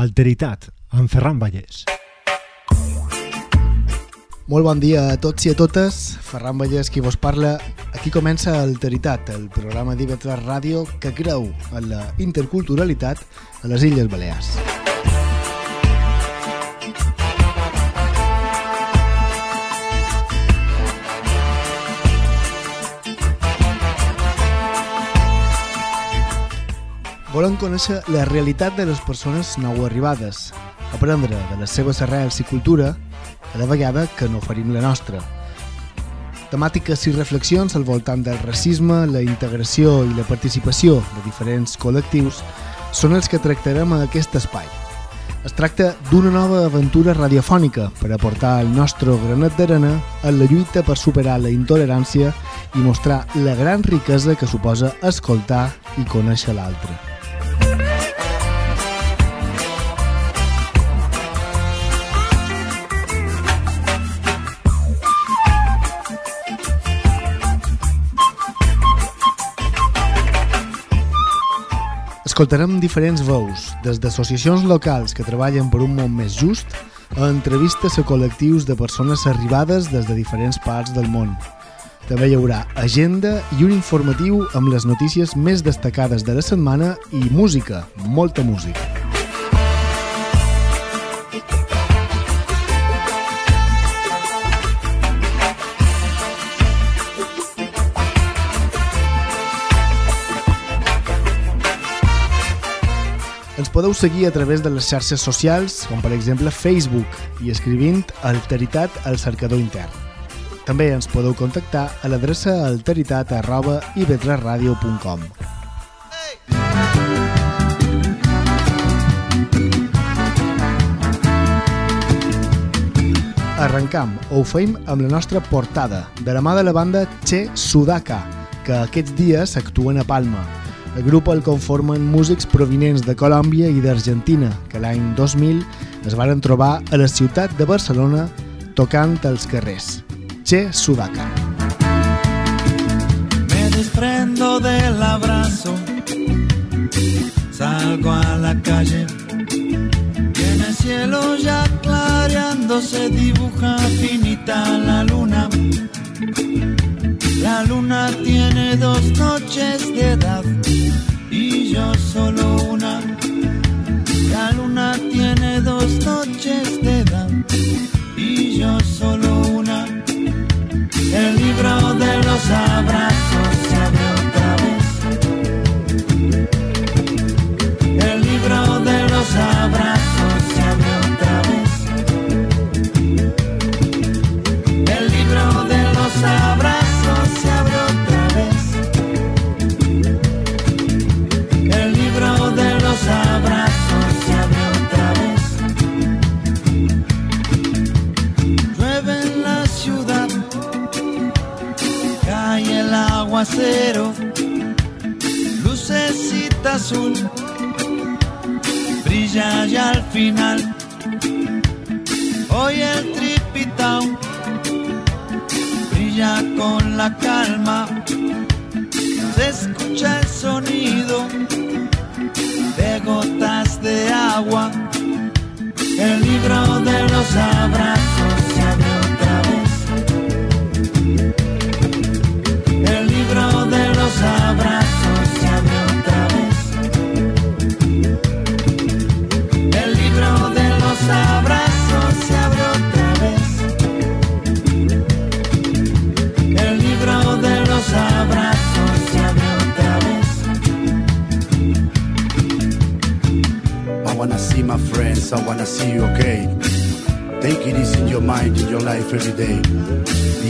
Alteritat, amb Ferran Vallès. Molt bon dia a tots i a totes. Ferran Vallès qui vos parla. Aquí comença Alteritat, el programa d'IV3 Ràdio que creu en la interculturalitat a les Illes Balears. Volem conèixer la realitat de les persones nou arribades, aprendre de les seves arrels i cultura, a la vegada que no oferim la nostra. Temàtiques i reflexions al voltant del racisme, la integració i la participació de diferents col·lectius són els que tractarem a aquest espai. Es tracta d'una nova aventura radiofònica per aportar el nostre granet d'arena en la lluita per superar la intolerància i mostrar la gran riquesa que suposa escoltar i conèixer l'altre. Escoltarem diferents veus, des d'associacions locals que treballen per un món més just a entrevistes a col·lectius de persones arribades des de diferents parts del món. També hi haurà agenda i un informatiu amb les notícies més destacades de la setmana i música, molta música. Ens podeu seguir a través de les xarxes socials, com per exemple Facebook, i escrivint Alteritat al cercador intern. També ens podeu contactar a l'adreça alteritat arroba ivetresradio.com. Arrencam, o ho feim amb la nostra portada, de la mà de la banda Che Sudaka, que aquests dies actuen a Palma, el grup el conformen músics provinents de Colòmbia i d'Argentina, que l'any 2000 es varen trobar a la ciutat de Barcelona tocant als carrers. Che Sudaka. Me desprendo del abrazo, salgo a la calle, y en el cielo ya clareando se dibuja finita la luna. La luna tiene dos noches de edad y yo solo una. La luna tiene dos noches de edad y yo solo una. El libro de los abrazos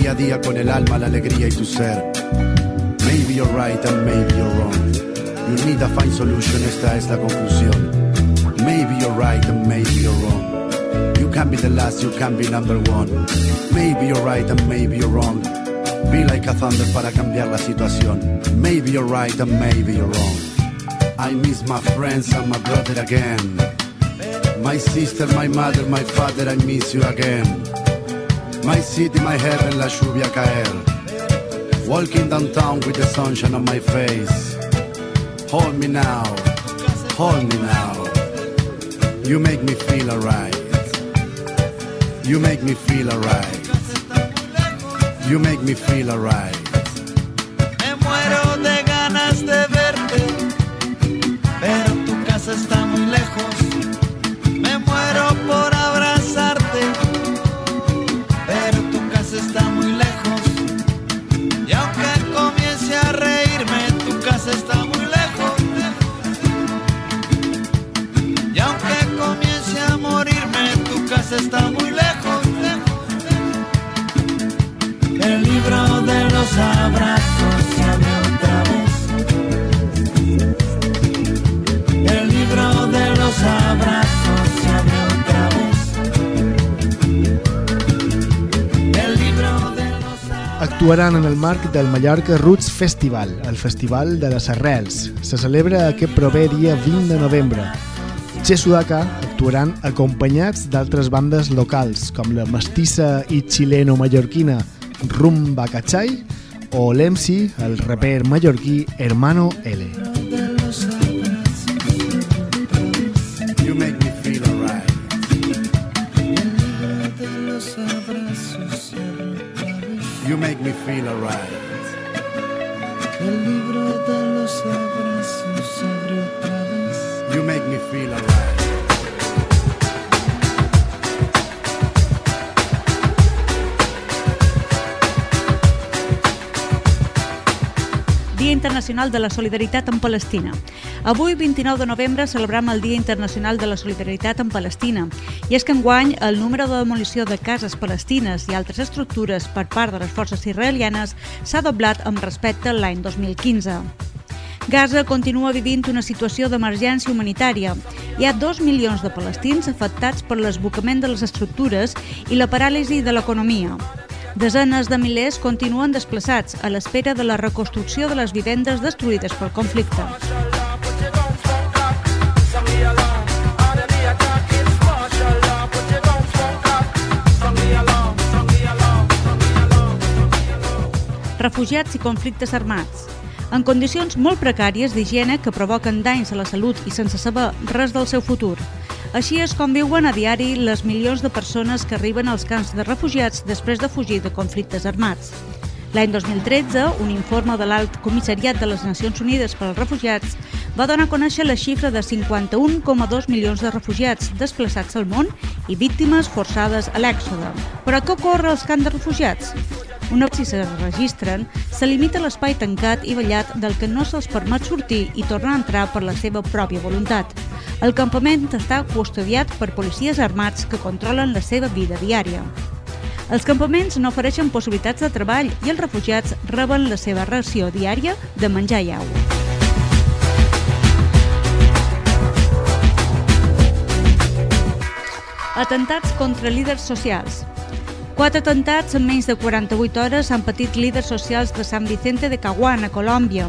Día a día con el alma, la alegría y tu ser. Maybe you're right and maybe you're wrong. You need to find solution, esta es la conclusión. Maybe you're right and maybe you're wrong. You can be the last, you can be number one. Maybe you're right and maybe you're wrong. Be like a thunder para cambiar la situación. Maybe you're right and maybe you're wrong. I miss my friends and my brother again. My sister, my mother, my father, I miss you again. My city, my heaven, la lluvia caer. Walking downtown with the sunshine on my face. Hold me now, hold me now. You make me feel alright. You make me feel alright. You make me feel alright. Me muero de ganas de verte, está muy lejos. El libro de los abrazos se abre otra vez. El libro de los abrazos se abre otra vez. El libro de los abrazos. Actuaran en el marc del Mallorca Roots Festival, el Festival de les Arrels. Se celebra aquest proper dia 20 de novembre. Che Sudaka actuaran acompanyats d'altres bandes locals, com la mestissa i xileno-mallorquina Rumba Cachai o l'MC, el raper mallorquí Hermano L. You make me feel alright. You make me feel alright. El libro de los abrazos abre otra vez. You make me feel alright. Internacional de la Solidaritat en Palestina. Avui, 29 de novembre, celebrem el Dia Internacional de la Solidaritat en Palestina. I és que enguany el número de demolició de cases palestines i altres estructures per part de les forces israelianes s'ha doblat amb respecte a l'any 2015. Gaza continua vivint una situació d'emergència humanitària. Hi ha dos milions de palestins afectats per l'esbocament de les estructures i la paràlisi de l'economia. Desenes de milers continuen desplaçats a l'espera de la reconstrucció de les vivendes destruïdes pel conflicte. Refugiats i conflictes armats. En condicions molt precàries d'higiene que provoquen danys a la salut i sense saber res del seu futur. Així és com viuen a diari les milions de persones que arriben als camps de refugiats després de fugir de conflictes armats. L'any 2013, un informe de l'Alt Comissariat de les Nacions Unides per als Refugiats va donar a conèixer la xifra de 51,2 milions de refugiats desplaçats al món i víctimes forçades a l'èxode. Però què ocorre als camps de refugiats? Una vegada si se registren, se limita l'espai tancat i ballat del que no se'ls permet sortir i tornar a entrar per la seva pròpia voluntat. El campament està custodiat per policies armats que controlen la seva vida diària. Els campaments no ofereixen possibilitats de treball i els refugiats reben la seva ració diària de menjar i aigua. Atentats contra líders socials. Quatre atentats en menys de 48 hores han patit líders socials de San Vicente de Caguán, a Colòmbia.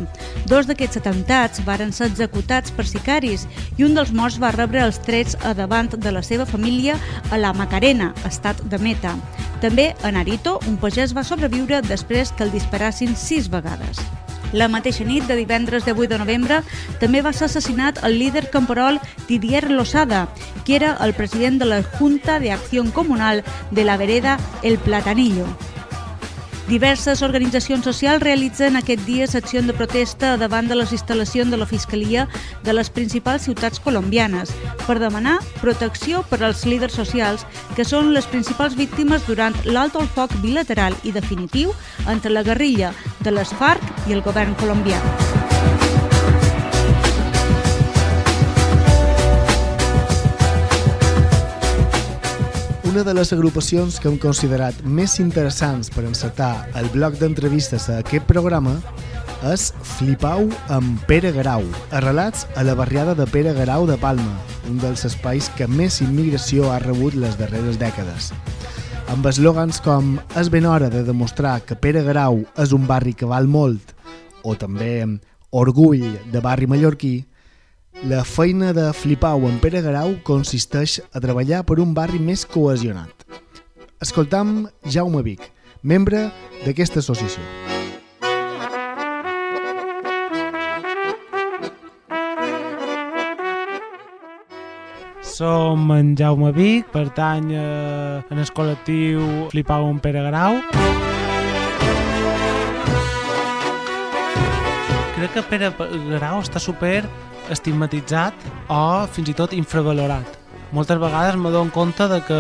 Dos d'aquests atentats varen ser executats per sicaris i un dels morts va rebre els trets a davant de la seva família a la Macarena, estat de Meta. També a Narito, un pagès va sobreviure després que el disparassin sis vegades. La mateixa nit de divendres de 8 de novembre també va ser assassinat el líder camperol Didier Losada, que era el president de la Junta de Acción Comunal de la vereda El Platanillo. Diverses organitzacions socials realitzen aquest dia secció de protesta davant de les instal·lacions de la Fiscalia de les principals ciutats colombianes per demanar protecció per als líders socials que són les principals víctimes durant l'alt al foc bilateral i definitiu entre la guerrilla de les FARC el govern colombià. Una de les agrupacions que hem considerat més interessants per encetar el bloc d'entrevistes a aquest programa és Flipau amb Pere Garau, arrelats a la barriada de Pere Garau de Palma, un dels espais que més immigració ha rebut les darreres dècades. Amb eslògans com és ben hora de demostrar que Pere Garau és un barri que val molt, o també orgull de barri mallorquí, la feina de Flipau en Pere Garau consisteix a treballar per un barri més cohesionat. Escoltam Jaume Vic, membre d'aquesta associació. Som en Jaume Vic, pertany eh, en el col·lectiu Flipau un Pere Grau. Crec que Pere Grau està super estigmatitzat o fins i tot infravalorat. Moltes vegades me dono compte de que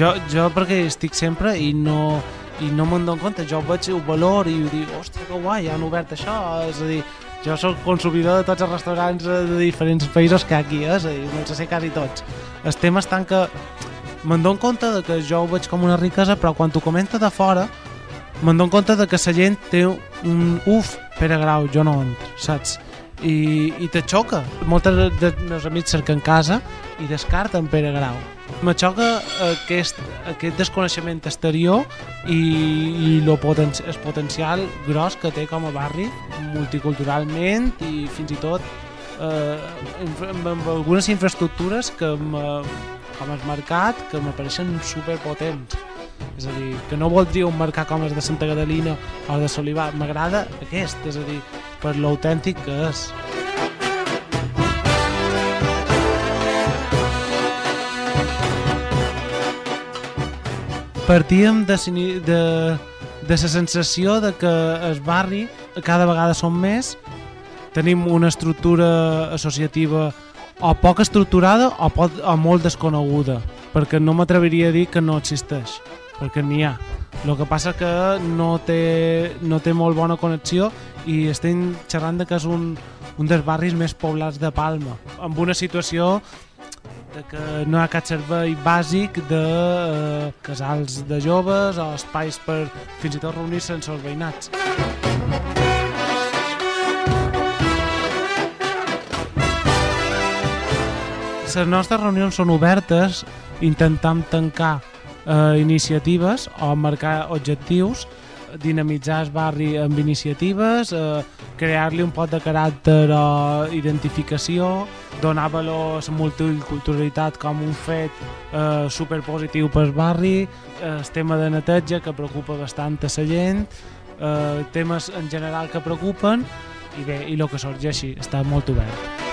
jo, jo perquè estic sempre i no, i no me'n dono compte, jo veig el valor i dic, hòstia, que guai, han obert això, és a dir, jo sóc consumidor de tots els restaurants de diferents països que aquí, eh? és a dir, me'ls sé quasi tots. El tema tant que me'n dono compte de que jo ho veig com una riquesa, però quan t'ho comenta de fora, me'n dono compte de que la gent té un uf, Pere Grau, jo no entro, saps? I, i te xoca. Moltes de meus amics cerquen casa i descarten Pere Grau. Me xoca aquest, aquest desconeixement exterior i, i lo poten el potencial gros que té com a barri multiculturalment i fins i tot eh, amb, amb algunes infraestructures que com el mercat que m'apareixen superpotents és a dir, que no voldria un mercat com el de Santa Catalina o de Solivar, m'agrada aquest, és a dir, per l'autèntic que és. Partíem de, de, de la sensació de que el barri cada vegada som més, tenim una estructura associativa o poc estructurada o, pot, o molt desconeguda, perquè no m'atreviria a dir que no existeix, perquè n'hi ha. El que passa que no té, no té molt bona connexió i estem xerrant de que és un, un dels barris més poblats de Palma, amb una situació de que no hi ha cap servei bàsic de eh, casals de joves o espais per fins i tot reunir-se amb els veïnats. Les nostres reunions són obertes, intentam tancar eh, iniciatives o marcar objectius, dinamitzar el barri amb iniciatives, eh, crear-li un pot de caràcter o identificació, donar valor a la multiculturalitat com un fet eh, superpositiu pel barri, eh, el tema de neteja que preocupa bastant a la gent, eh, temes en general que preocupen i bé, i el que sorgeixi, està molt obert.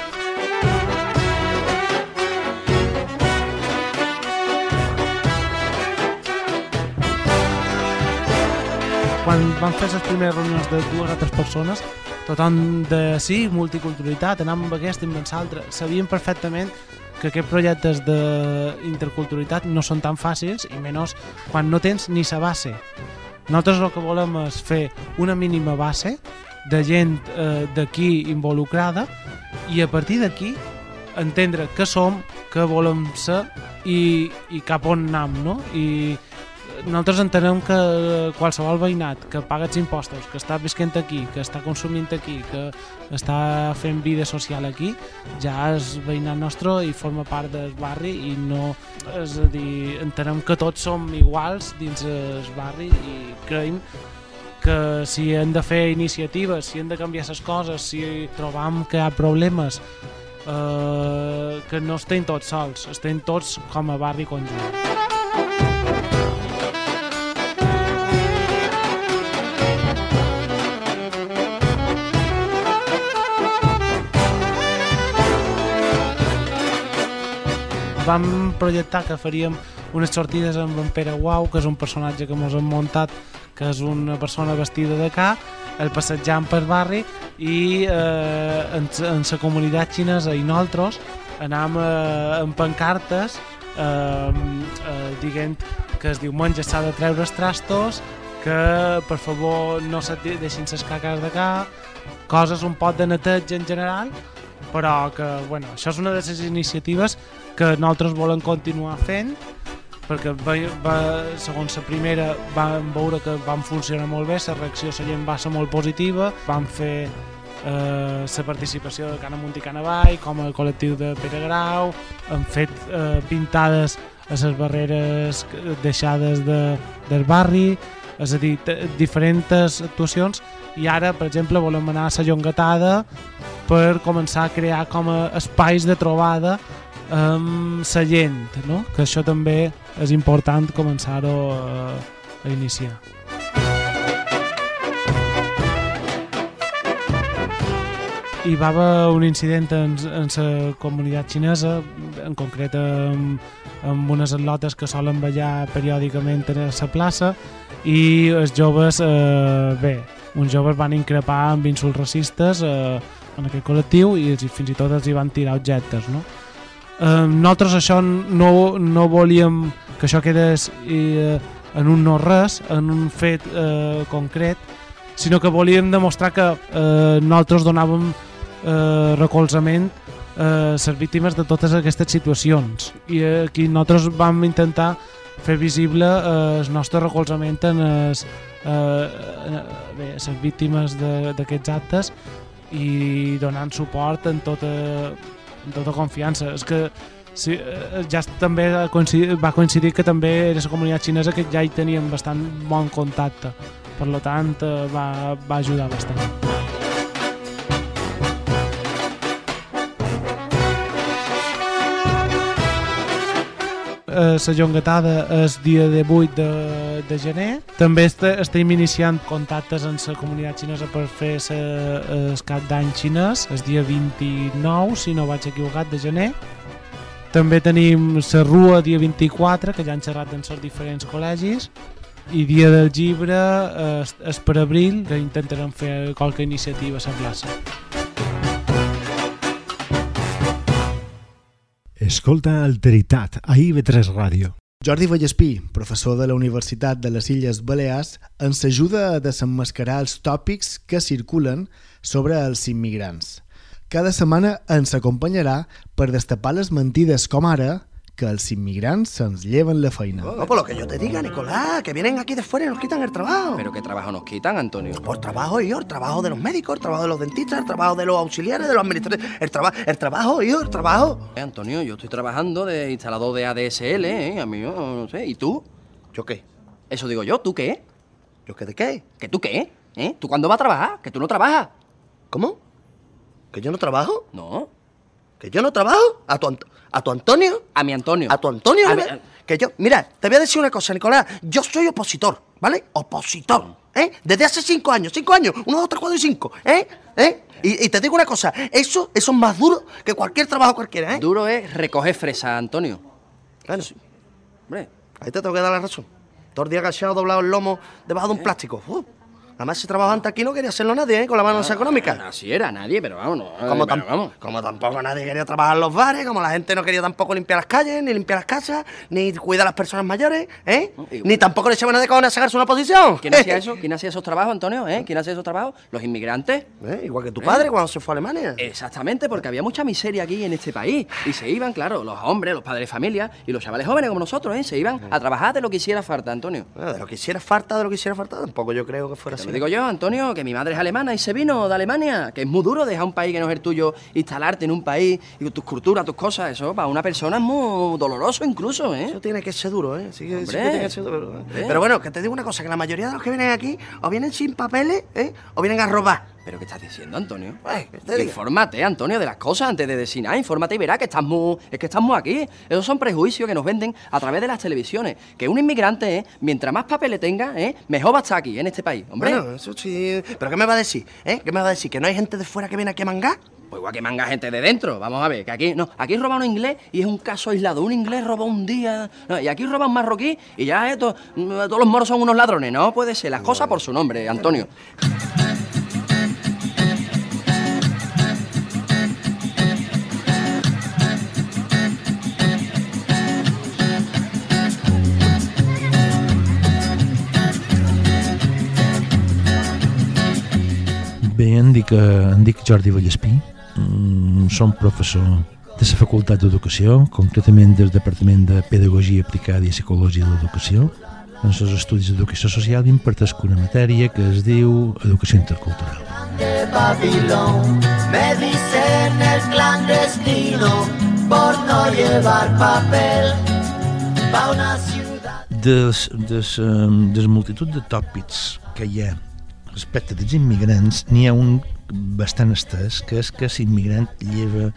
Quan vam fer les primeres reunions de dues o tres persones, tothom de sí, multiculturalitat, anàvem amb aquest amb l'altre. Sabíem perfectament que aquests projectes d'interculturalitat no són tan fàcils i menys quan no tens ni sa base. Nosaltres el que volem és fer una mínima base de gent eh, d'aquí involucrada i a partir d'aquí entendre què som, què volem ser i, i cap on anem, no? I, nosaltres entenem que qualsevol veïnat que paga els impostos, que està visquent aquí, que està consumint aquí, que està fent vida social aquí, ja és veïnat nostre i forma part del barri i no, és a dir, entenem que tots som iguals dins el barri i creiem que si hem de fer iniciatives, si hem de canviar les coses, si trobam que hi ha problemes, eh, que no estem tots sols, estem tots com a barri conjunt. Vam projectar que faríem unes sortides amb en Pere Guau, que és un personatge que ens hem muntat, que és una persona vestida de ca, el passejant per barri i eh, en, en la comunitat xinesa i nosaltres anàvem eh, amb pancartes eh, eh, dient que es diumenge s'ha de treure els trastos, que per favor no se deixin les caques de ca, coses un pot de neteja en general, però que, bueno, això és una de les iniciatives que nosaltres volem continuar fent perquè va, va, segons la primera vam veure que van funcionar molt bé, la reacció de la gent va ser molt positiva, vam fer eh, la participació de Cana Munt i Cana Vall, com el col·lectiu de Pere Grau, hem fet eh, pintades a les barreres deixades de, del barri, és a dir, diferents actuacions i ara, per exemple, volem anar a la Llongatada per començar a crear com a espais de trobada amb la gent, no? que això també és important començar-ho a, a iniciar. hi va haver un incident en, en la comunitat xinesa, en concret amb, amb unes atlotes que solen ballar periòdicament a la plaça i els joves, eh, bé, uns joves van increpar amb insults racistes eh, en aquest col·lectiu i fins i tot els hi van tirar objectes, no? Eh, nosaltres això no, no volíem que això quedés eh, en un no res, en un fet eh, concret, sinó que volíem demostrar que eh, nosaltres donàvem eh, recolzament a les víctimes de totes aquestes situacions. I aquí nosaltres vam intentar fer visible eh, el nostre recolzament en les, eh, eh, les víctimes d'aquests actes i donant suport en tota, tota confiança. És que sí, eh, ja també va coincidir que també era la comunitat xinesa que ja hi teníem bastant bon contacte. Per lo tant, eh, va, va ajudar bastant. Eh, la jongatada és dia de 8 de, de gener. També est estem iniciant contactes amb la comunitat xinesa per fer sa, el cap d'any xinès, el dia 29, si no vaig equivocat, de gener. També tenim la Rua dia 24, que ja han xerrat en els diferents col·legis, i dia del llibre és, és per abril, que intentarem fer qualque iniciativa a la plaça. Escolta Alteritat a IB3 Ràdio. Jordi Vallespí, professor de la Universitat de les Illes Balears, ens ajuda a desemmascarar els tòpics que circulen sobre els immigrants. Cada setmana ens acompanyarà per destapar les mentides com ara que els immigrants se'ns lleven la feina. No, por lo que yo te diga, Nicolás, que vienen aquí de fuera y nos quitan el trabajo. ¿Pero qué trabajo nos quitan, Antonio? Por trabajo, hijo, el trabajo de los médicos, el trabajo de los dentistas, el trabajo de los auxiliares, de los administradores, el, traba el trabajo, hijo, el trabajo. Eh, Antonio, yo estoy trabajando de instalador de ADSL, ¿eh? A mí yo no sé. ¿Y tú? ¿Yo qué? Eso digo yo, ¿tú qué? ¿Yo qué de qué? ¿Que tú qué? ¿Eh? ¿Tú cuándo vas a trabajar? ¿Que tú no trabajas? ¿Cómo? ¿Que yo no trabajo? No. ¿Que yo no trabajo? ¿A tu, Ant- a tu Antonio? A mi Antonio. ¿A tu Antonio? A que mi- me- Que yo, mira, te voy a decir una cosa, Nicolás. Yo soy opositor, ¿vale? Opositor, ¿eh? Desde hace cinco años, cinco años, uno, dos, tres, cuatro y cinco, ¿eh? ¿Eh? Y, y te digo una cosa, eso, eso es más duro que cualquier trabajo cualquiera, ¿eh? Duro es recoger fresa, Antonio. Bueno, Hombre, ahí te tengo que dar la razón. Todo el día agachado, doblado el lomo, debajo de un plástico. Uh, Además, si trabajaba antes aquí no quería hacerlo nadie, ¿eh? Con la mano económica. así era nadie, pero vamos, no. Como, pero tam- vamos. como tampoco nadie quería trabajar en los bares, como la gente no quería tampoco limpiar las calles, ni limpiar las casas, ni cuidar a las personas mayores, ¿eh? Ni tampoco le echaban a de cojones a sacarse una posición. ¿Quién hacía eso? ¿Quién hacía esos trabajos, Antonio? ¿Eh? ¿Quién hacía esos trabajos? Los inmigrantes. ¿Eh? Igual que tu padre cuando se fue a Alemania. Exactamente, porque había mucha miseria aquí en este país. Y se iban, claro, los hombres, los padres de familia y los chavales jóvenes como nosotros, ¿eh? Se iban a trabajar de lo que hiciera falta, Antonio. Ah, de lo que hiciera falta, de lo que hiciera falta, tampoco yo creo que fuera Te así. lo digo yo, Antonio, que mi madre es alemana y se vino de Alemania, que es muy duro dejar un país que no es el tuyo, instalarte en un país y tus culturas, tus cosas, eso para una persona es muy doloroso incluso, ¿eh? Eso tiene que ser duro, ¿eh? Sí, que- sí que Hombre. tiene que ser duro. ¿eh? Hombre. Pero bueno, que te digo una cosa, que la mayoría de los que vienen aquí o vienen sin papeles, ¿eh? O vienen a robar. ¿Pero qué estás diciendo, Antonio? Diga. Infórmate, Antonio, de las cosas antes de decir nada. Infórmate y verás que estamos, es que estamos aquí. Esos son prejuicios que nos venden a través de las televisiones. Que un inmigrante, ¿eh? mientras más papeles tenga, ¿eh? mejor va a estar aquí, en este país. Hombre, Bueno, eso sí. ¿Pero qué me va a decir? ¿Eh? ¿Qué me va a decir? ¿Que no hay gente de fuera que viene aquí a mangar? pues igual que manga gente de dentro. Vamos a ver, que aquí, no, aquí roba un inglés y es un caso aislado. Un inglés roba un día, no, y aquí roba un marroquí y ya eh, to- todos los moros son unos ladrones. No puede ser, las cosas por su nombre, Antonio. Bé, em dic, eh, em dic Jordi Vallespí, mm, som professor de la Facultat d'Educació, concretament del Departament de Pedagogia Aplicada i Psicologia de l'Educació. En els estudis d'Educació Social impartesc una matèria que es diu Educació Intercultural. de Babilón me dicen el clandestino por no llevar papel pa una ciudad Des, des, um, des multitud de tòpics que hi ha respecte dels immigrants, n'hi ha un bastant estès, que és que l'immigrant lleva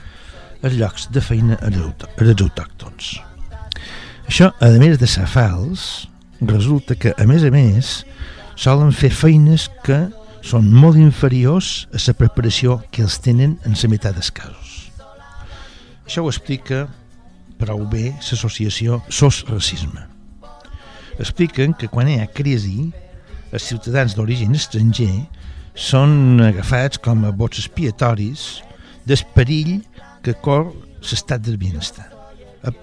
els llocs de feina als autò- als autòctons. Això, a més de ser fals, resulta que, a més a més, solen fer feines que són molt inferiors a la preparació que els tenen en la meitat dels casos. Això ho explica prou bé l'associació SOS Racisme. Expliquen que quan hi ha crisi, els ciutadans d'origen estranger són agafats com a bots expiatoris del perill que cor l'estat del benestar,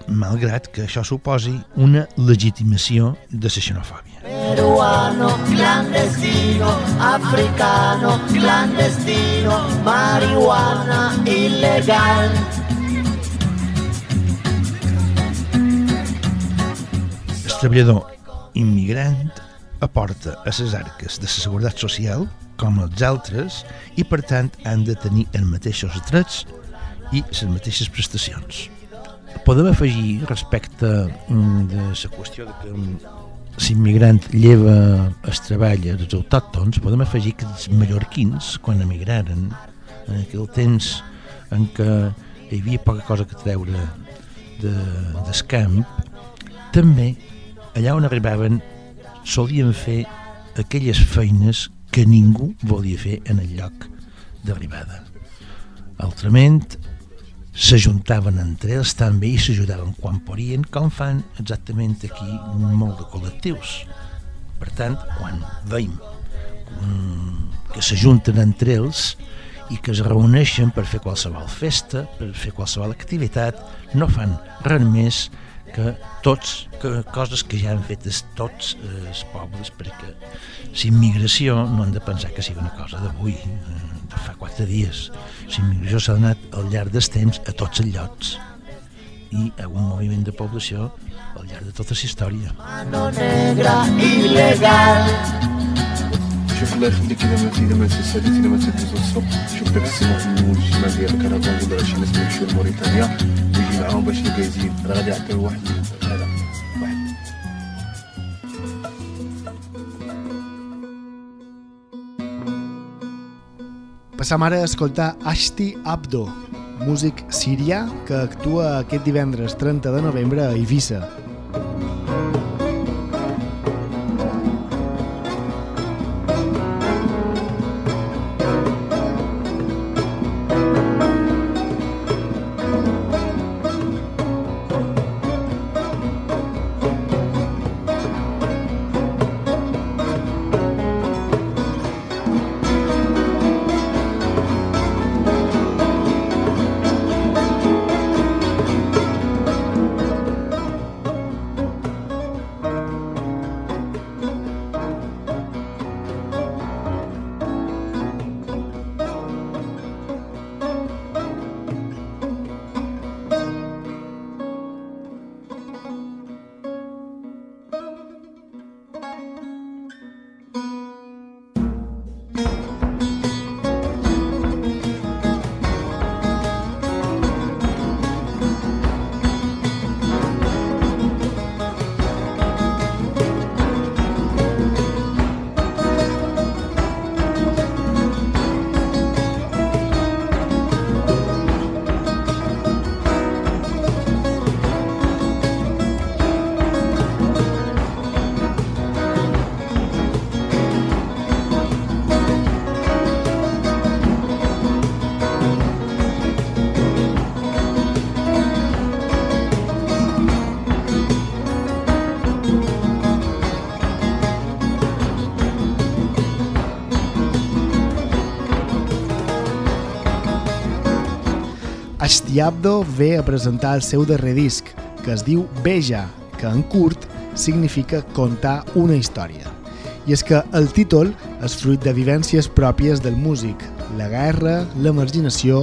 malgrat que això suposi una legitimació de la xenofòbia. Peruano, clandestino, africano, clandestino, marihuana ilegal. El treballador immigrant aporta a les arques de la seguretat social com els altres i per tant han de tenir els mateixos drets i les mateixes prestacions. Podem afegir respecte mm, de la qüestió de que mm, l'immigrant lleva el treball dels autòctons, podem afegir que els mallorquins, quan emigraren, en aquell temps en què hi havia poca cosa que treure de, del camp, també allà on arribaven solien fer aquelles feines que ningú volia fer en el lloc d'arribada. Altrament, s'ajuntaven entre ells també i s'ajudaven quan podien, com fan exactament aquí molt de col·lectius. Per tant, quan veiem que s'ajunten entre ells i que es reuneixen per fer qualsevol festa, per fer qualsevol activitat, no fan res més que tots, que coses que ja han fetes tots eh, els pobles, perquè la immigració no han de pensar que sigui una cosa d'avui, eh, de fa quatre dies. La immigració s'ha donat al llarg dels temps a tots els llocs i a un moviment de població al llarg de tota la història. Mano negra ilegal. شوف الله يخليك اذا ما اذا ما تساليت اذا ما تهز الصبح شوف داك السيمون في المول الشمال ديال الكرفان ولا شي ناس يمشيو لموريتانيا ويجي معاهم باش يلقى يزيد راه غادي يعطيو واحد هذا واحد Passam ara a escoltar Ashti Abdo, músic sirià que actua aquest divendres 30 de novembre a Eivissa. Ashtiabdo ve a presentar el seu darrer disc, que es diu Beja, que en curt significa contar una història. I és que el títol és fruit de vivències pròpies del músic, la guerra, la marginació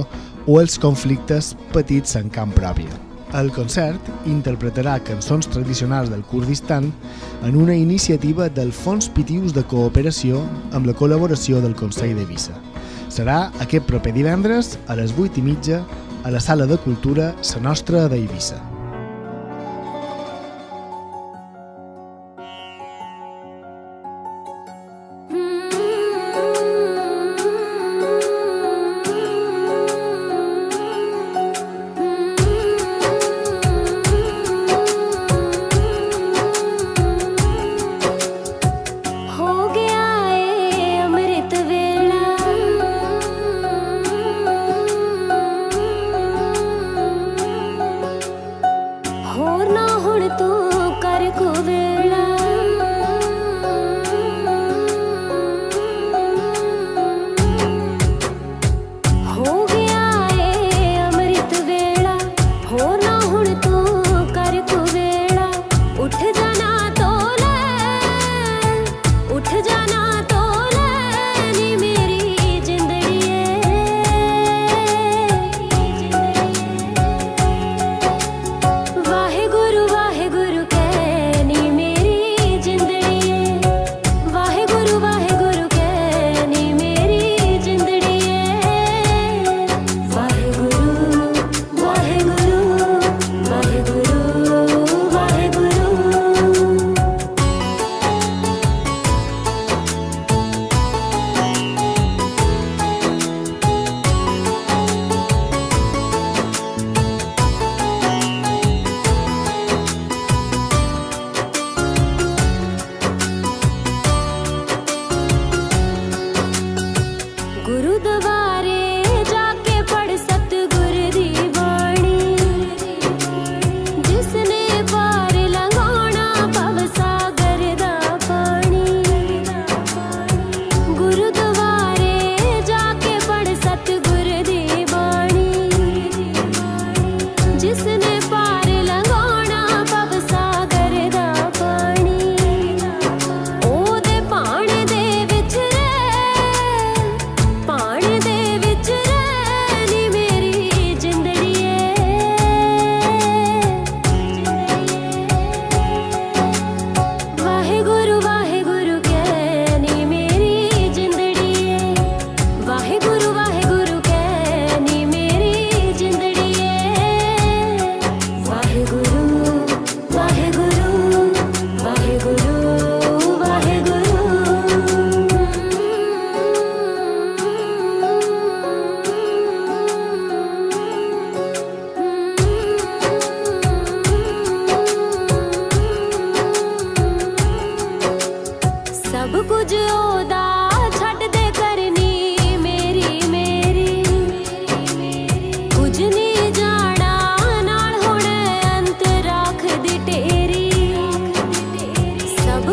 o els conflictes petits en camp pròpia. El concert interpretarà cançons tradicionals del Kurdistan en una iniciativa del Fons Pitius de Cooperació amb la col·laboració del Consell de. Serà aquest proper divendres a les 8 i mitja a la Sala de Cultura Sa Nostra d'Eivissa.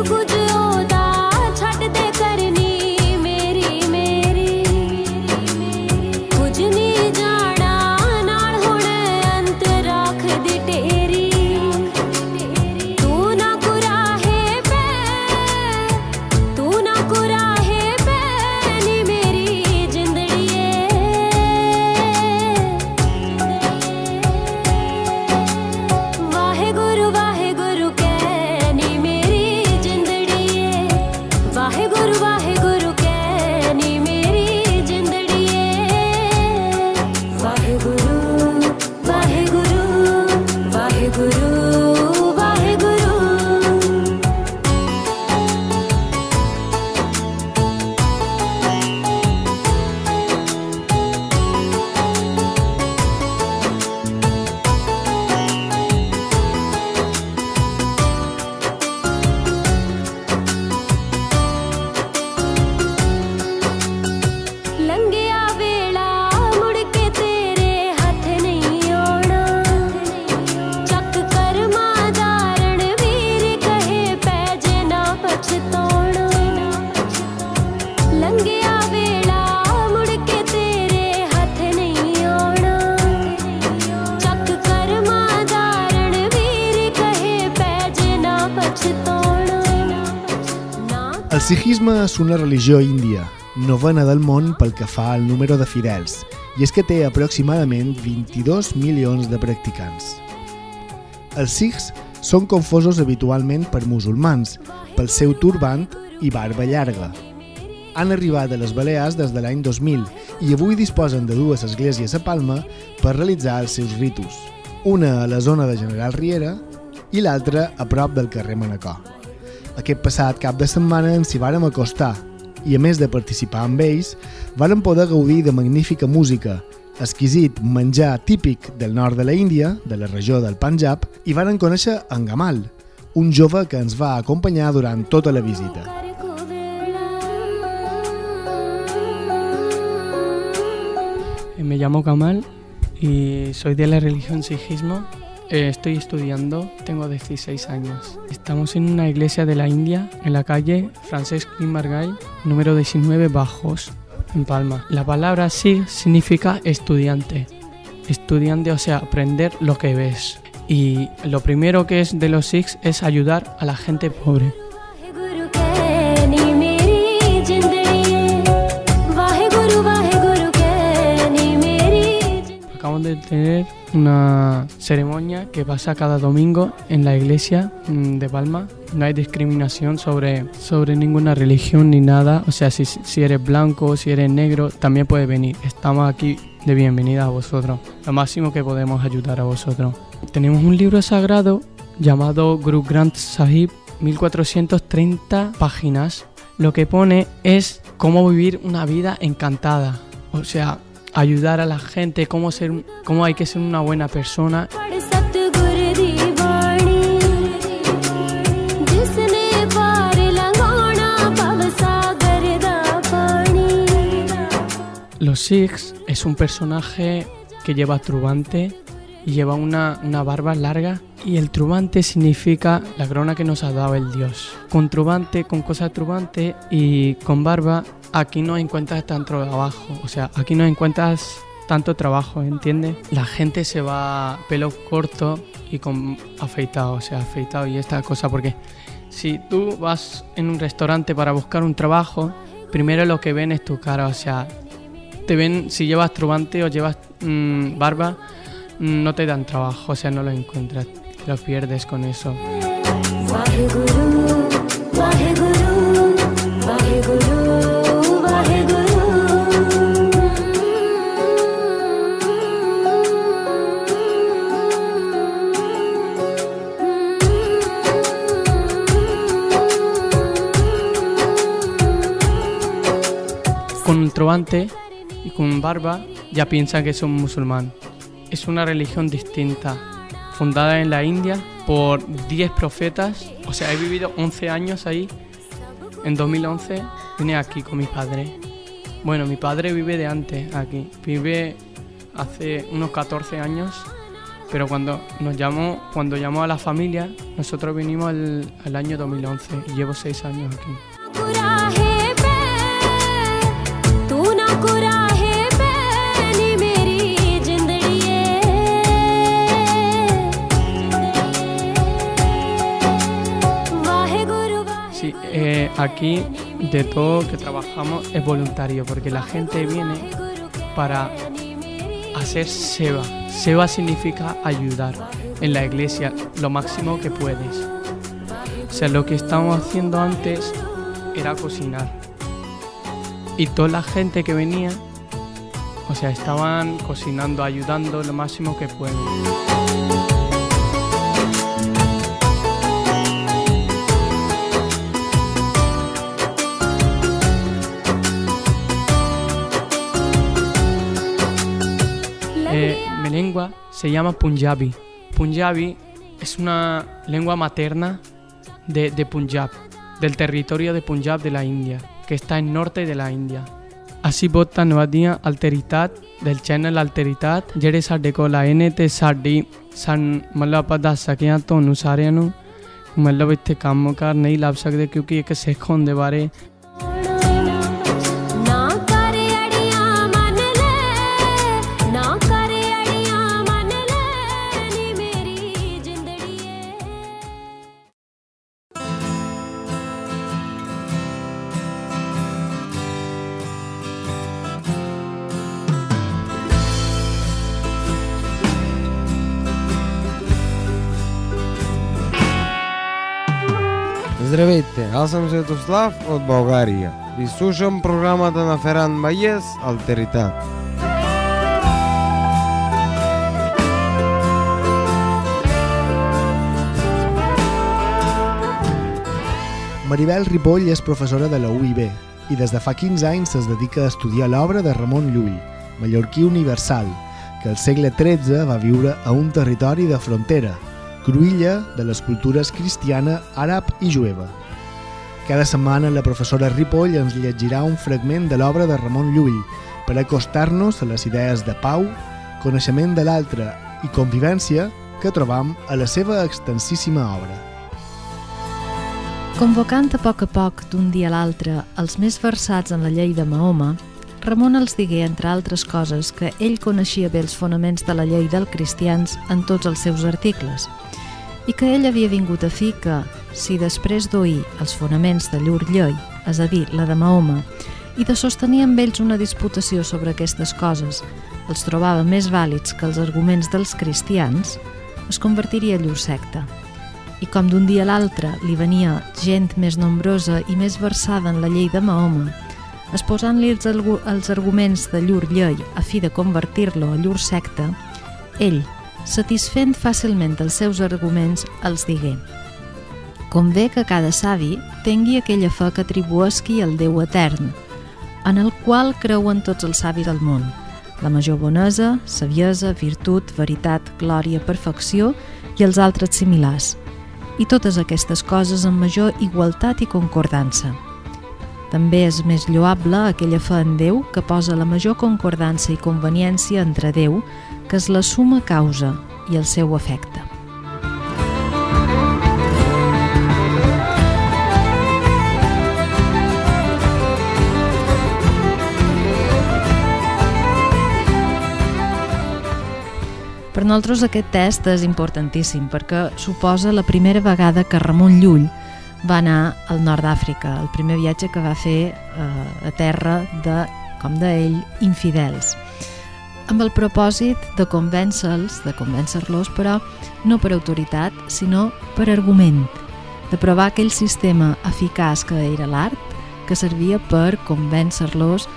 不知 El sikhisme és una religió índia, novena del món pel que fa al número de fidels, i és que té aproximadament 22 milions de practicants. Els sikhs són confosos habitualment per musulmans, pel seu turbant i barba llarga. Han arribat a les Balears des de l'any 2000 i avui disposen de dues esglésies a Palma per realitzar els seus ritus, una a la zona de General Riera i l'altra a prop del carrer Manacor. Aquest passat cap de setmana ens hi vàrem acostar i, a més de participar amb ells, vàrem poder gaudir de magnífica música, exquisit menjar típic del nord de la Índia, de la regió del Punjab, i varen conèixer en Gamal, un jove que ens va acompanyar durant tota la visita. Me llamo Kamal y soy de la religión sijismo Eh, estoy estudiando, tengo 16 años. Estamos en una iglesia de la India, en la calle Francesc Margall, número 19 Bajos, en Palma. La palabra Sikh significa estudiante. Estudiante, o sea, aprender lo que ves. Y lo primero que es de los Sikhs es ayudar a la gente pobre. Acabamos de tener una ceremonia que pasa cada domingo en la iglesia mm, de Palma. No hay discriminación sobre, sobre ninguna religión ni nada. O sea, si, si eres blanco, si eres negro, también puedes venir. Estamos aquí de bienvenida a vosotros. Lo máximo que podemos ayudar a vosotros. Tenemos un libro sagrado llamado Guru Granth Sahib, 1430 páginas. Lo que pone es cómo vivir una vida encantada. O sea, ayudar a la gente, cómo, ser, cómo hay que ser una buena persona. Los Sikhs es un personaje que lleva turbante y lleva una, una, barba larga y el turbante significa la corona que nos ha dado el Dios. Con turbante, con cosa turbante y con barba aquí no encuentras tanto trabajo. O sea, aquí no encuentras tanto trabajo, ¿entiendes? La gente se va pelo corto y con afeitado, o sea, afeitado y esta cosa, porque si tú vas en un restaurante para buscar un trabajo, primero lo que ven es tu cara, o sea, te ven si llevas turbante o llevas mm, barba, mm, no te dan trabajo, o sea, no lo encuentras, lo pierdes con eso. Turbante y con barba ya piensan que es un musulmán. Es una religión distinta, fundada en la India por 10 profetas. O sea, he vivido 11 años ahí. En 2011 vine aquí con mi padre. Bueno, mi padre vive de antes aquí. Vive hace unos 14 años. Pero cuando nos llamó, cuando llamó a la familia, nosotros vinimos el año 2011 y llevo 6 años aquí. Aquí de todo que trabajamos es voluntario porque la gente viene para hacer seva. Seva significa ayudar en la iglesia lo máximo que puedes. O sea, lo que estábamos haciendo antes era cocinar. Y toda la gente que venía, o sea, estaban cocinando, ayudando lo máximo que pueden. lengua se llama Punjabi. Punjabi es una lengua materna de, de Punjab, del territorio de Punjab de la India, que está en norte de la India. ਅਸੀਂ ਬਹੁਤ ਧੰਨਵਾਦੀ ਹਾਂ ਅਲਟਰੀਟਾਤ del channel ਅਲਟਰੀਟਾਤ ਜਿਹੜੇ ਸਾਡੇ ਕੋਲ ਆਏ ਨੇ ਤੇ ਸਾਡੀ ਸਨ ਮਤਲਬ ਆਪਾਂ ਦੱਸ ਸਕੇ ਹਾਂ ਤੁਹਾਨੂੰ ਸਾਰਿਆਂ ਨੂੰ ਮਤਲਬ ਇੱਥੇ ਕੰਮ ਕਾਰ ਨਹੀਂ ਲੱਭ ਸਕਦੇ ਕਿਉਂਕਿ ਇੱਕ ਸਿੱਖ ਹੋਣ ਦੇ ਬਾਰੇ Здравейте, аз съм Святослав от България и слушам програмата на Феран Майес Алтеритат. Maribel Ripoll és professora de la UIB i des de fa 15 anys es dedica a estudiar l'obra de Ramon Llull, mallorquí universal, que al segle XIII va viure a un territori de frontera, cruïlla de les cultures cristiana, àrab i jueva. Cada setmana la professora Ripoll ens llegirà un fragment de l'obra de Ramon Llull per acostar-nos a les idees de pau, coneixement de l'altre i convivència que trobam a la seva extensíssima obra. Convocant a poc a poc d'un dia a l'altre els més versats en la llei de Mahoma, Ramon els digué, entre altres coses, que ell coneixia bé els fonaments de la llei del cristians en tots els seus articles i que ell havia vingut a fi que, si després d'oir els fonaments de llur llei, és a dir, la de Mahoma, i de sostenir amb ells una disputació sobre aquestes coses, els trobava més vàlids que els arguments dels cristians, es convertiria llur secta. I com d'un dia a l'altre li venia gent més nombrosa i més versada en la llei de Mahoma, exposant-li els, els arguments de llur llei a fi de convertir-lo a llur secta, ell, satisfent fàcilment els seus arguments, els digué Convé que cada savi tingui aquella fe que atribuesqui al Déu etern, en el qual creuen tots els savis del món, la major bonesa, saviesa, virtut, veritat, glòria, perfecció i els altres similars, i totes aquestes coses en major igualtat i concordança. També és més lloable aquella fe en Déu que posa la major concordança i conveniència entre Déu, que és la suma causa i el seu efecte. Per nosaltres aquest test és importantíssim perquè suposa la primera vegada que Ramon Llull va anar al nord d'Àfrica, el primer viatge que va fer eh, a terra de, com d'ell, infidels amb el propòsit de convèncer-los, de convèncer-los, però no per autoritat, sinó per argument, de provar aquell sistema eficaç que era l'art, que servia per convèncer-los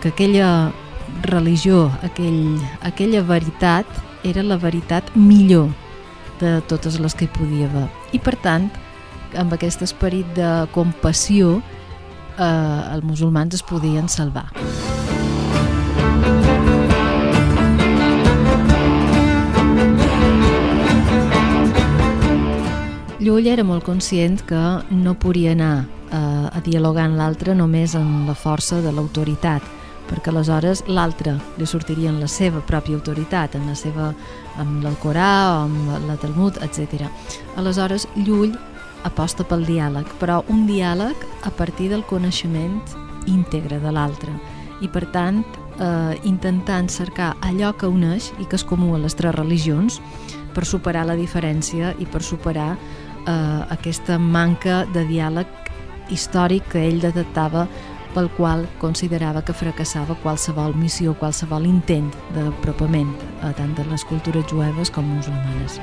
que aquella religió, aquell, aquella veritat, era la veritat millor de totes les que hi podia haver. I per tant, amb aquest esperit de compassió, eh, els musulmans es podien salvar. Llull era molt conscient que no podia anar a, a dialogar amb l'altre només amb la força de l'autoritat, perquè aleshores l'altre li sortiria en la seva pròpia autoritat, en la seva, amb l'Alcorà, amb la Talmud, etc. Aleshores, Llull aposta pel diàleg, però un diàleg a partir del coneixement íntegre de l'altre i per tant eh, intentant cercar allò que uneix i que és comú a les tres religions per superar la diferència i per superar eh, aquesta manca de diàleg històric que ell detectava pel qual considerava que fracassava qualsevol missió, qualsevol intent d'apropament a tant de les cultures jueves com musulmanes.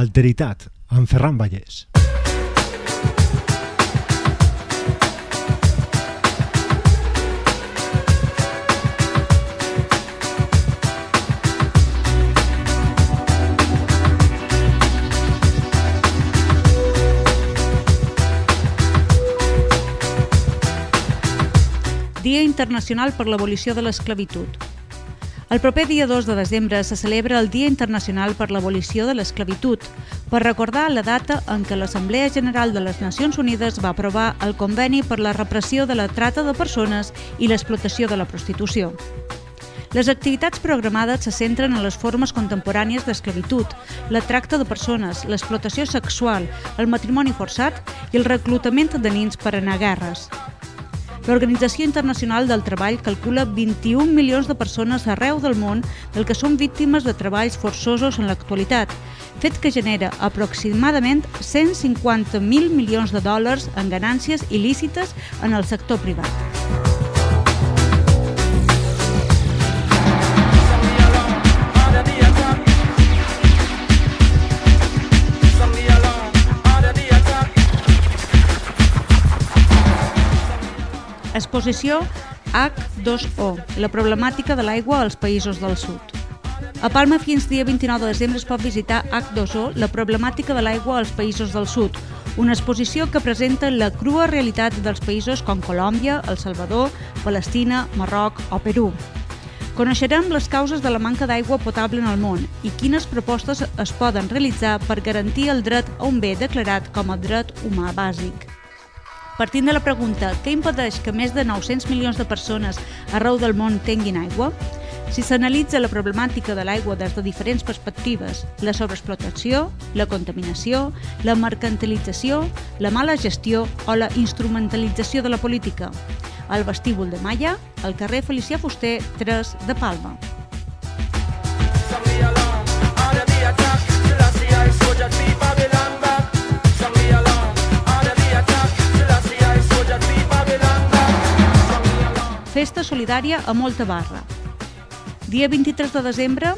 Alteritat, amb Ferran Vallès. Dia Internacional per l'Abolició de l'Esclavitud. El proper dia 2 de desembre se celebra el Dia Internacional per l'Abolició de l'Esclavitud, per recordar la data en què l'Assemblea General de les Nacions Unides va aprovar el Conveni per la repressió de la trata de persones i l'explotació de la prostitució. Les activitats programades se centren en les formes contemporànies d'esclavitud, la tracta de persones, l'explotació sexual, el matrimoni forçat i el reclutament de nins per anar a guerres. L'Organització Internacional del Treball calcula 21 milions de persones arreu del món del que són víctimes de treballs forçosos en l'actualitat, fet que genera aproximadament 150.000 milions de dòlars en ganàncies il·lícites en el sector privat. Exposició H2O, la problemàtica de l'aigua als països del sud. A Palma fins dia 29 de desembre es pot visitar H2O, la problemàtica de l'aigua als països del sud, una exposició que presenta la crua realitat dels països com Colòmbia, El Salvador, Palestina, Marroc o Perú. Coneixerem les causes de la manca d'aigua potable en el món i quines propostes es poden realitzar per garantir el dret a un bé declarat com a dret humà bàsic. Partint de la pregunta què impedeix que més de 900 milions de persones arreu del món tinguin aigua, si s'analitza la problemàtica de l'aigua des de diferents perspectives, la sobreexplotació, la contaminació, la mercantilització, la mala gestió o la instrumentalització de la política, al vestíbul de Malla, al carrer Felicià Fuster 3 de Palma. Festa solidària a Molta Barra. Dia 23 de desembre,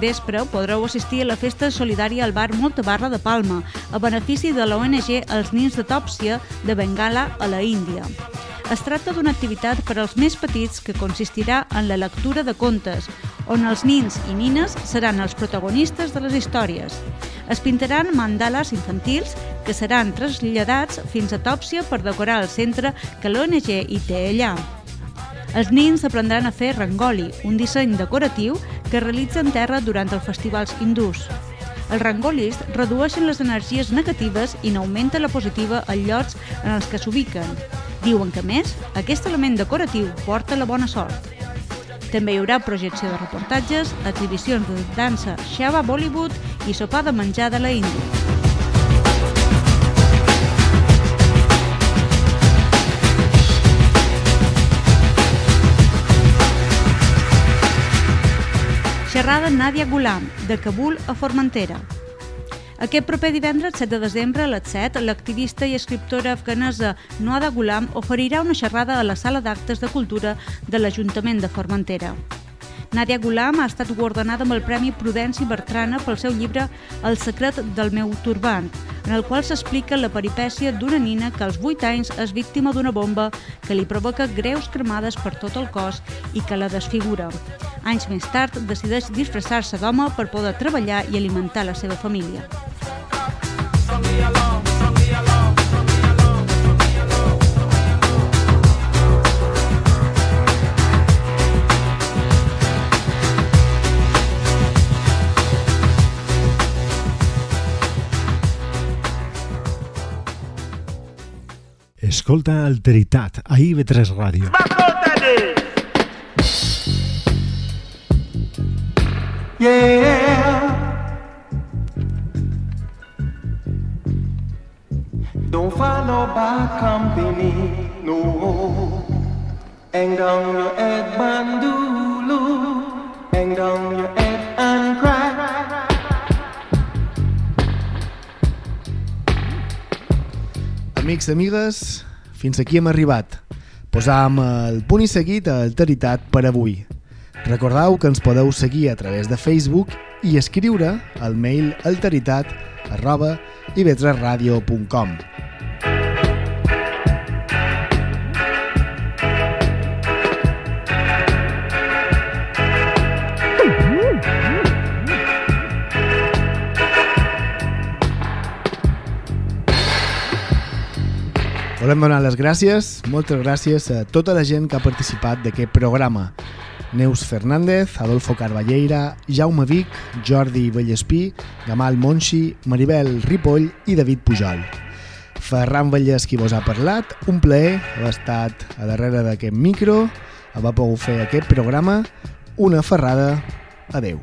vespre, podreu assistir a la festa solidària al bar Molta Barra de Palma, a benefici de la ONG Els Nins de Tòpsia de Bengala a la Índia. Es tracta d'una activitat per als més petits que consistirà en la lectura de contes, on els nins i nines seran els protagonistes de les històries. Es pintaran mandales infantils que seran traslladats fins a Tòpsia per decorar el centre que l'ONG hi té allà. Els nins aprendran a fer rangoli, un disseny decoratiu que es realitza en terra durant els festivals hindús. Els rangolis redueixen les energies negatives i n'augmenta la positiva als llocs en els que s'ubiquen. Diuen que, més, aquest element decoratiu porta la bona sort. També hi haurà projecció de reportatges, exhibicions de dansa Shava Bollywood i sopar de menjar de la Índia. Xerrada Nàdia Gulam, de Kabul a Formentera. Aquest proper divendres 7 de desembre a les 7, l'activista i escriptora afganesa Noada Gulam oferirà una xerrada a la sala d'actes de cultura de l'Ajuntament de Formentera. Nàdia Gulam ha estat guardonada amb el Premi Prudenci Bertrana pel seu llibre El secret del meu turbant, en el qual s'explica la peripècia d'una nina que als 8 anys és víctima d'una bomba que li provoca greus cremades per tot el cos i que la desfigura. Anys més tard decideix disfressar-se d'home per poder treballar i alimentar la seva família. Escolta Alteritat a IB3 Ràdio. Yeah. Amics, amigues, fins aquí hem arribat. Posàvem el punt i seguit a Alteritat per avui. Recordeu que ens podeu seguir a través de Facebook i escriure al mail alteritat arroba ib3radio.com Volem donar les gràcies, moltes gràcies a tota la gent que ha participat d'aquest programa. Neus Fernández, Adolfo Carballeira, Jaume Vic, Jordi Vallespí, Gamal Monchi, Maribel Ripoll i David Pujol. Ferran Vallès qui vos ha parlat, un plaer haver estat a darrere d'aquest micro, haver pogut fer aquest programa, una ferrada, adeu.